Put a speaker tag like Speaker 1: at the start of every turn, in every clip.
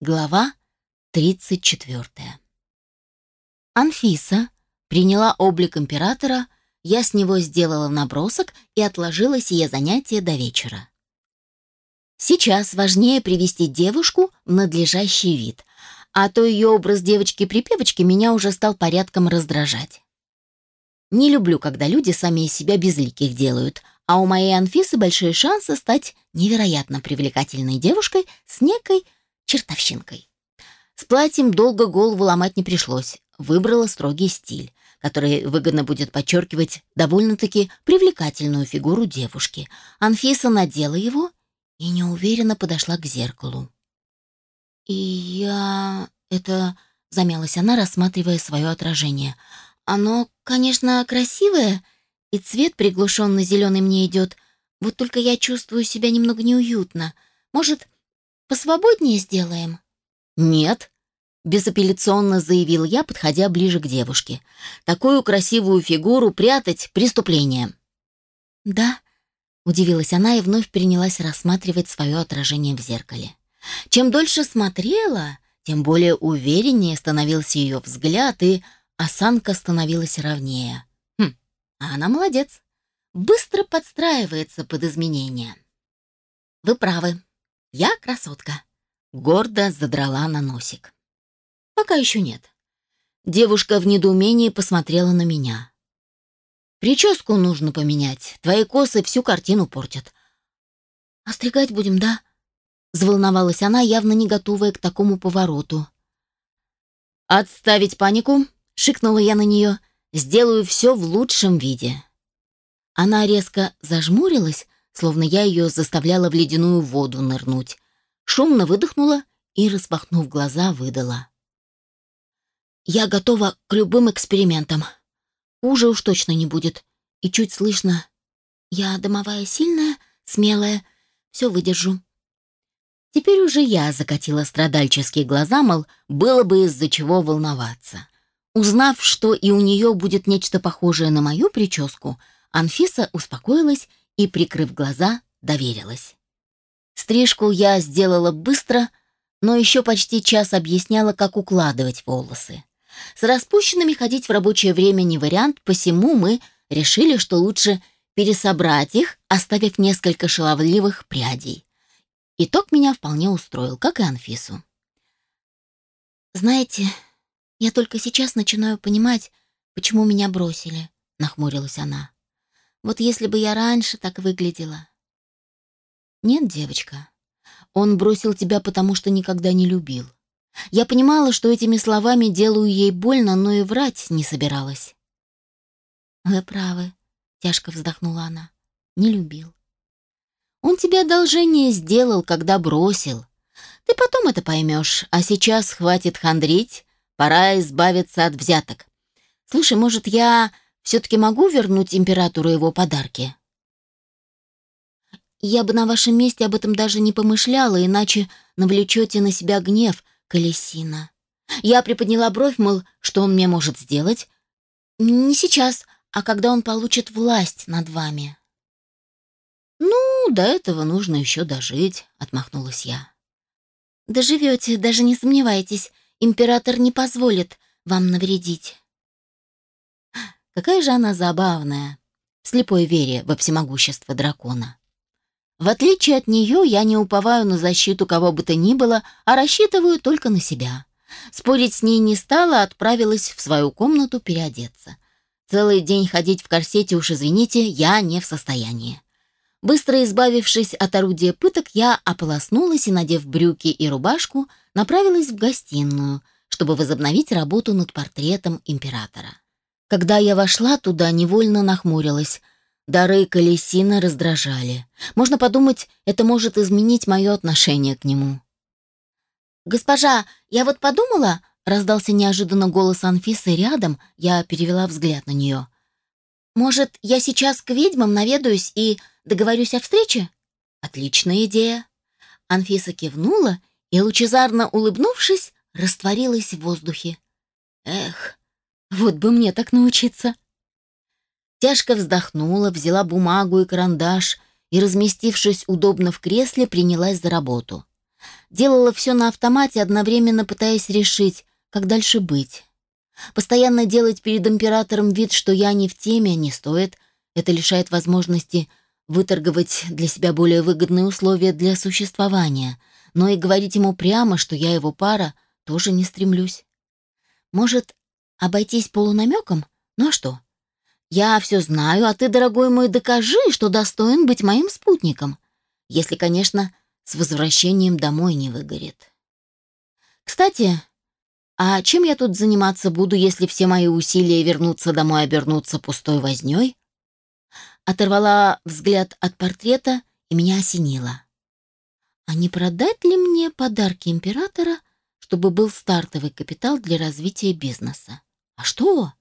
Speaker 1: Глава 34. Анфиса приняла облик императора, я с него сделала набросок и отложила сие занятие до вечера. Сейчас важнее привести девушку в надлежащий вид, а то ее образ девочки-припевочки меня уже стал порядком раздражать. Не люблю, когда люди сами из себя безликих делают, а у моей Анфисы большие шансы стать невероятно привлекательной девушкой с некой чертовщинкой. С платьем долго голову ломать не пришлось. Выбрала строгий стиль, который выгодно будет подчеркивать довольно-таки привлекательную фигуру девушки. Анфиса надела его и неуверенно подошла к зеркалу. «И я... это...» — замялась она, рассматривая свое отражение. «Оно, конечно, красивое, и цвет приглушенно зеленый мне идет, вот только я чувствую себя немного неуютно. Может, Посвободнее сделаем?»
Speaker 2: «Нет», — безапелляционно заявил я, подходя ближе к девушке. «Такую красивую фигуру прятать — преступление».
Speaker 1: «Да», — удивилась она и вновь принялась рассматривать свое отражение в зеркале. Чем дольше смотрела, тем более увереннее становился ее взгляд, и осанка становилась ровнее. Хм, а она молодец. Быстро подстраивается под изменения. «Вы правы», я красотка. Гордо задрала на носик. Пока еще нет. Девушка в недоумении посмотрела на меня. Прическу нужно поменять. Твои косы всю картину портят. Остригать будем, да? Заволновалась она, явно не готовая к такому повороту. «Отставить панику!» — шикнула я на нее. «Сделаю все в лучшем виде». Она резко зажмурилась, словно я ее заставляла в ледяную воду нырнуть. Шумно выдохнула и, распахнув глаза, выдала. «Я готова к любым экспериментам. Хуже уж точно не будет. И чуть слышно. Я домовая сильная, смелая, все выдержу». Теперь уже я закатила страдальческие глаза, мол, было бы из-за чего волноваться. Узнав, что и у нее будет нечто похожее на мою прическу, Анфиса успокоилась и, прикрыв глаза, доверилась. Стрижку я сделала быстро, но еще почти час объясняла, как укладывать волосы. С распущенными ходить в рабочее время не вариант, посему мы решили, что лучше пересобрать их, оставив несколько шаловливых прядей. Итог меня вполне устроил, как и Анфису. «Знаете, я только сейчас начинаю понимать, почему меня бросили», — нахмурилась она. Вот если бы я раньше так выглядела. Нет, девочка. Он бросил тебя, потому что никогда не любил. Я понимала, что этими словами делаю ей больно, но и врать не собиралась. Вы правы, тяжко вздохнула она. Не любил. Он тебе одолжение сделал, когда бросил. Ты потом это поймешь, а сейчас хватит хандрить, пора избавиться от взяток. Слушай, может, я все-таки могу вернуть императору его подарки?» «Я бы на вашем месте об этом даже не помышляла, иначе навлечете на себя гнев, Колесина». Я приподняла бровь, мол, что он мне может сделать? «Не сейчас, а когда он получит власть над вами». «Ну, до этого нужно еще дожить», — отмахнулась я. «Доживете, даже не сомневайтесь. Император не позволит вам навредить». Какая же она забавная, слепой вере во всемогущество дракона. В отличие от нее, я не уповаю на защиту кого бы то ни было, а рассчитываю только на себя. Спорить с ней не стала, отправилась в свою комнату переодеться. Целый день ходить в корсете, уж извините, я не в состоянии. Быстро избавившись от орудия пыток, я ополоснулась и, надев брюки и рубашку, направилась в гостиную, чтобы возобновить работу над портретом императора. Когда я вошла туда, невольно нахмурилась. Дары Колесина раздражали. Можно подумать, это может изменить мое отношение к нему. «Госпожа, я вот подумала...» — раздался неожиданно голос Анфисы рядом, я перевела взгляд на нее. «Может, я сейчас к ведьмам наведаюсь и договорюсь о встрече?» «Отличная идея». Анфиса кивнула и, лучезарно улыбнувшись, растворилась в воздухе. «Эх, вот бы мне так научиться. Тяжко вздохнула, взяла бумагу и карандаш и, разместившись удобно в кресле, принялась за работу. делала все на автомате, одновременно пытаясь решить, как дальше быть. Постоянно делать перед императором вид, что я не в теме, не стоит. Это лишает возможности выторговать для себя более выгодные условия для существования. Но и говорить ему прямо, что я его пара, тоже не стремлюсь. Может, обойтись полунамеком? Ну а что? Я все знаю, а ты, дорогой мой, докажи, что достоин быть моим спутником. Если, конечно, с возвращением домой не выгорит. Кстати, а чем я тут заниматься буду, если все мои усилия вернуться домой обернутся пустой вознёй? Оторвала взгляд от портрета и меня осенило. А не продать ли мне подарки императора, чтобы был стартовый капитал для развития бизнеса? А что?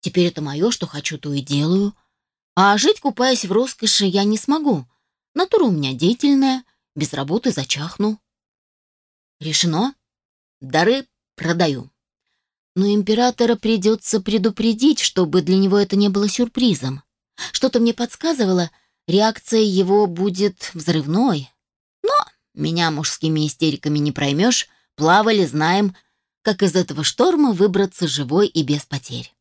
Speaker 1: Теперь это мое, что хочу, то и делаю. А жить, купаясь в роскоши, я не смогу. Натура у меня деятельная, без работы зачахну. Решено. Дары продаю. Но императора придется предупредить, чтобы для него это не было сюрпризом. Что-то мне подсказывало, реакция его будет взрывной. Но меня мужскими истериками не проймешь, плавали, знаем, как из этого шторма выбраться живой и без потерь.